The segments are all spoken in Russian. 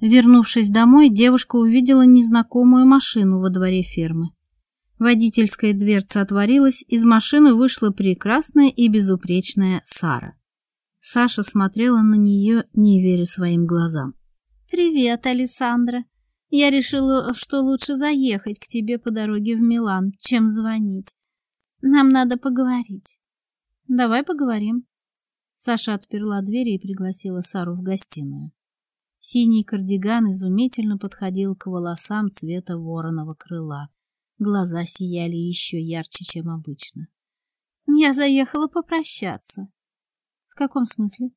Вернувшись домой, девушка увидела незнакомую машину во дворе фермы. Водительская дверца отворилась, из машины вышла прекрасная и безупречная Сара. Саша смотрела на нее, не веря своим глазам. «Привет, Александра. Я решила, что лучше заехать к тебе по дороге в Милан, чем звонить. Нам надо поговорить». «Давай поговорим». Саша отперла дверь и пригласила Сару в гостиную. Синий кардиган изумительно подходил к волосам цвета вороного крыла. Глаза сияли еще ярче, чем обычно. «Я заехала попрощаться». «В каком смысле?»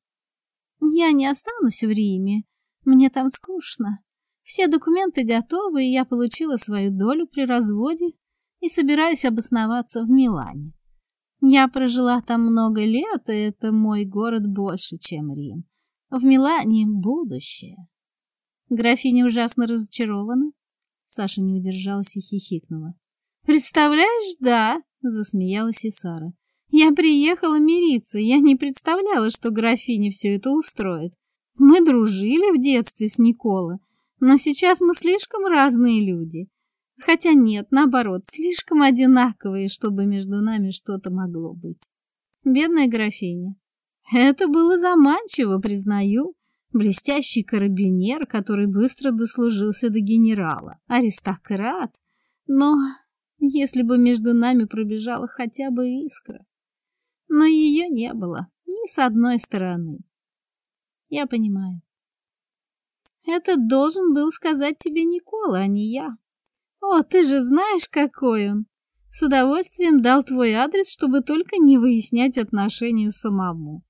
«Я не останусь в Риме. Мне там скучно. Все документы готовы, и я получила свою долю при разводе и собираюсь обосноваться в Милане. Я прожила там много лет, и это мой город больше, чем Рим. В Милане будущее. Графиня ужасно разочарована. Саша не удержалась и хихикнула. «Представляешь, да!» — засмеялась и Сара. «Я приехала мириться. Я не представляла, что графиня все это устроит. Мы дружили в детстве с Никола, но сейчас мы слишком разные люди. Хотя нет, наоборот, слишком одинаковые, чтобы между нами что-то могло быть. Бедная графиня. Это было заманчиво, признаю. Блестящий карабинер, который быстро дослужился до генерала. Аристократ. Но если бы между нами пробежала хотя бы искра. Но ее не было ни с одной стороны. Я понимаю. Это должен был сказать тебе Никола, а не я. О, ты же знаешь, какой он. С удовольствием дал твой адрес, чтобы только не выяснять отношения самому.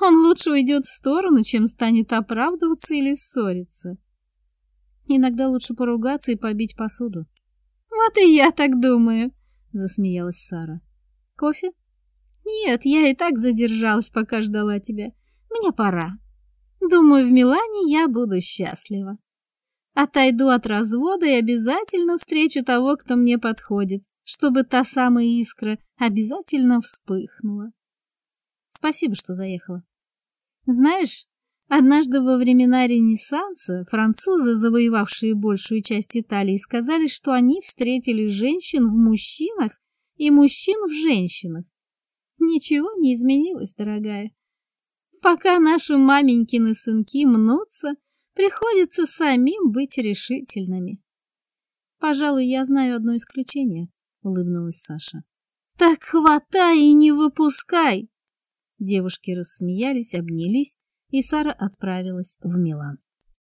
Он лучше уйдет в сторону, чем станет оправдываться или ссориться. Иногда лучше поругаться и побить посуду. «Вот и я так думаю», — засмеялась Сара. «Кофе?» «Нет, я и так задержалась, пока ждала тебя. Мне пора. Думаю, в Милане я буду счастлива. Отойду от развода и обязательно встречу того, кто мне подходит, чтобы та самая искра обязательно вспыхнула». Спасибо, что заехала. Знаешь, однажды во времена Ренессанса французы, завоевавшие большую часть Италии, сказали, что они встретили женщин в мужчинах и мужчин в женщинах. Ничего не изменилось, дорогая. Пока наши маменькины сынки мнутся, приходится самим быть решительными. Пожалуй, я знаю одно исключение, улыбнулась Саша. Так хватай и не выпускай, Девушки рассмеялись, обнялись, и Сара отправилась в Милан.